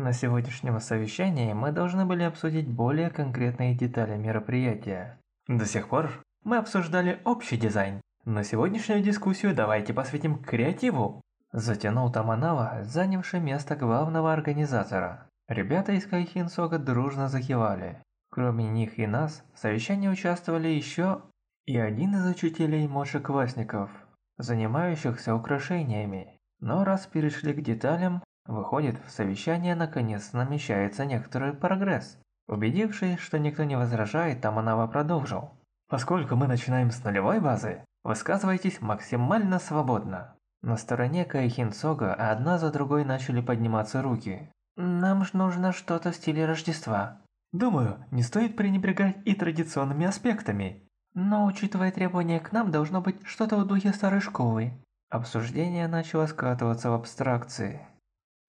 На сегодняшнем совещании мы должны были обсудить более конкретные детали мероприятия. До сих пор мы обсуждали общий дизайн, но сегодняшнюю дискуссию давайте посвятим креативу. Затянул Таманава, занявший место главного организатора. Ребята из Кайхин Сога дружно закивали. Кроме них и нас, в совещании участвовали еще и один из учителей младшеклассников, занимающихся украшениями. Но раз перешли к деталям, выходит, в совещании наконец намечается некоторый прогресс. Убедившись, что никто не возражает, Таманава продолжил. Поскольку мы начинаем с нулевой базы, высказывайтесь максимально свободно. На стороне Кайхин Сога одна за другой начали подниматься руки. Нам ж нужно что-то в стиле Рождества. Думаю, не стоит пренебрегать и традиционными аспектами. Но учитывая требования к нам, должно быть что-то в духе старой школы. Обсуждение начало скатываться в абстракции.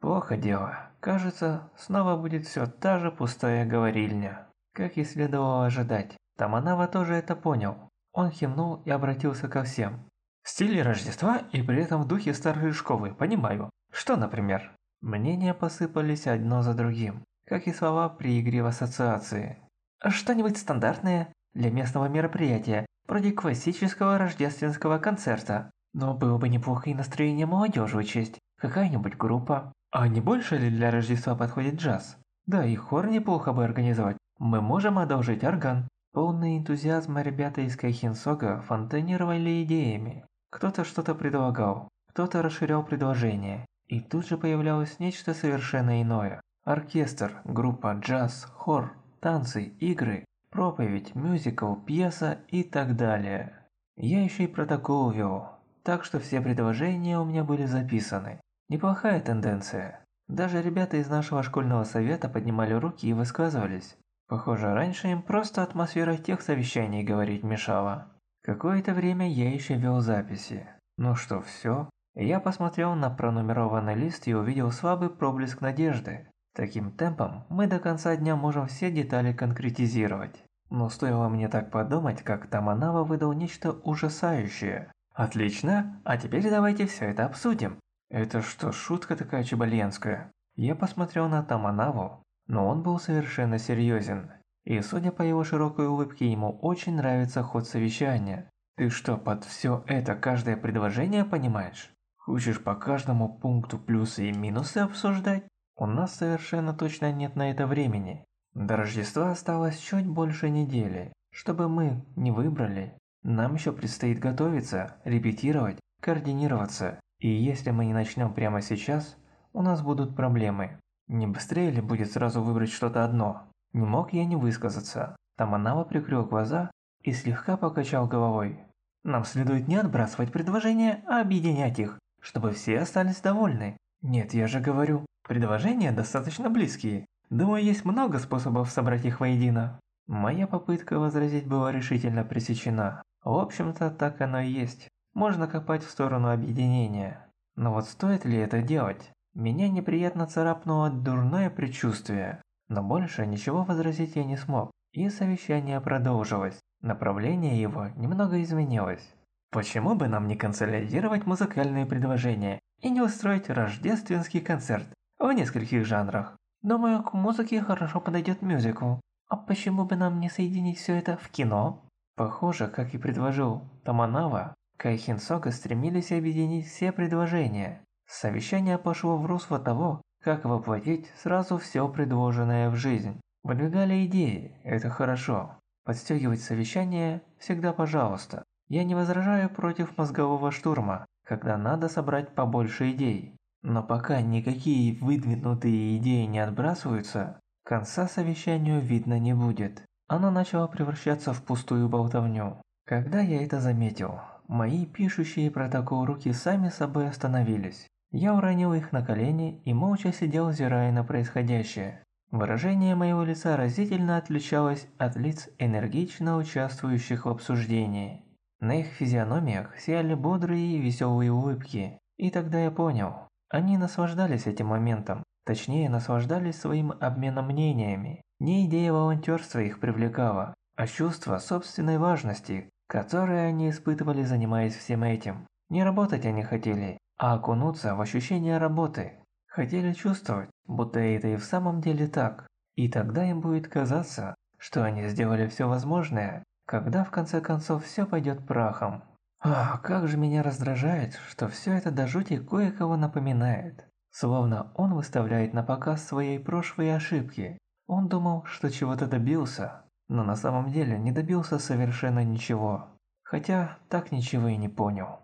Плохо дело. Кажется, снова будет все та же пустая говорильня. Как и следовало ожидать. Таманава тоже это понял. Он кивнул и обратился ко всем. В стиле Рождества и при этом в духе старой школы, понимаю. Что, например? Мнения посыпались одно за другим, как и слова при игре в ассоциации. Что-нибудь стандартное для местного мероприятия, вроде классического рождественского концерта. Но было бы неплохо и настроение молодежи учесть, какая-нибудь группа. А не больше ли для Рождества подходит джаз? Да, и хор неплохо бы организовать. Мы можем одолжить орган. Полный энтузиазма ребята из Кайхинсога фонтанировали идеями. Кто-то что-то предлагал, кто-то расширял предложение. И тут же появлялось нечто совершенно иное. Оркестр, группа, джаз, хор, танцы, игры, проповедь, мюзикл, пьеса и так далее. Я еще и протокол вел, так что все предложения у меня были записаны. Неплохая тенденция. Даже ребята из нашего школьного совета поднимали руки и высказывались. Похоже, раньше им просто атмосфера тех совещаний говорить мешала. Какое-то время я еще вел записи. Ну что, все? Я посмотрел на пронумерованный лист и увидел слабый проблеск надежды. Таким темпом мы до конца дня можем все детали конкретизировать. Но стоило мне так подумать, как Таманава выдал нечто ужасающее. Отлично, а теперь давайте все это обсудим. Это что, шутка такая чебальянская? Я посмотрел на Таманаву, но он был совершенно серьезен. И судя по его широкой улыбке, ему очень нравится ход совещания. Ты что, под все это каждое предложение понимаешь? Хочешь по каждому пункту плюсы и минусы обсуждать? У нас совершенно точно нет на это времени. До Рождества осталось чуть больше недели. Чтобы мы не выбрали, нам еще предстоит готовиться, репетировать, координироваться. И если мы не начнем прямо сейчас, у нас будут проблемы. Не быстрее ли будет сразу выбрать что-то одно? Не мог я не высказаться. Таманава прикрыл глаза и слегка покачал головой. Нам следует не отбрасывать предложения, а объединять их, чтобы все остались довольны. Нет, я же говорю, предложения достаточно близкие. Думаю, есть много способов собрать их воедино. Моя попытка возразить была решительно пресечена. В общем-то, так оно и есть. Можно копать в сторону объединения. Но вот стоит ли это делать? Меня неприятно царапнуло дурное предчувствие. Но больше ничего возразить я не смог. И совещание продолжилось. Направление его немного изменилось. Почему бы нам не консолидировать музыкальные предложения и не устроить рождественский концерт в нескольких жанрах? Думаю, к музыке хорошо подойдет мюзикл. А почему бы нам не соединить все это в кино? Похоже, как и предложил Таманава, Кайхин Сога стремились объединить все предложения. Совещание пошло в русло того, как воплотить сразу все предложенное в жизнь. Выдвигали идеи, это хорошо. Подстегивать совещание всегда пожалуйста. Я не возражаю против мозгового штурма, когда надо собрать побольше идей. Но пока никакие выдвинутые идеи не отбрасываются, конца совещанию видно не будет. Оно начало превращаться в пустую болтовню. Когда я это заметил, мои пишущие протокол руки сами собой остановились. Я уронил их на колени и молча сидел, зирая на происходящее. Выражение моего лица разительно отличалось от лиц энергично участвующих в обсуждении. На их физиономиях сияли бодрые и веселые улыбки. И тогда я понял, они наслаждались этим моментом, точнее наслаждались своим обменом мнениями. Не идея волонтерства их привлекала, а чувство собственной важности, которое они испытывали, занимаясь всем этим. Не работать они хотели, а окунуться в ощущение работы. Хотели чувствовать, будто это и в самом деле так. И тогда им будет казаться, что они сделали все возможное, когда в конце концов все пойдет прахом. Ах, как же меня раздражает, что все это до жути кое-кого напоминает. Словно он выставляет на показ свои прошлые ошибки. Он думал, что чего-то добился, но на самом деле не добился совершенно ничего. Хотя так ничего и не понял.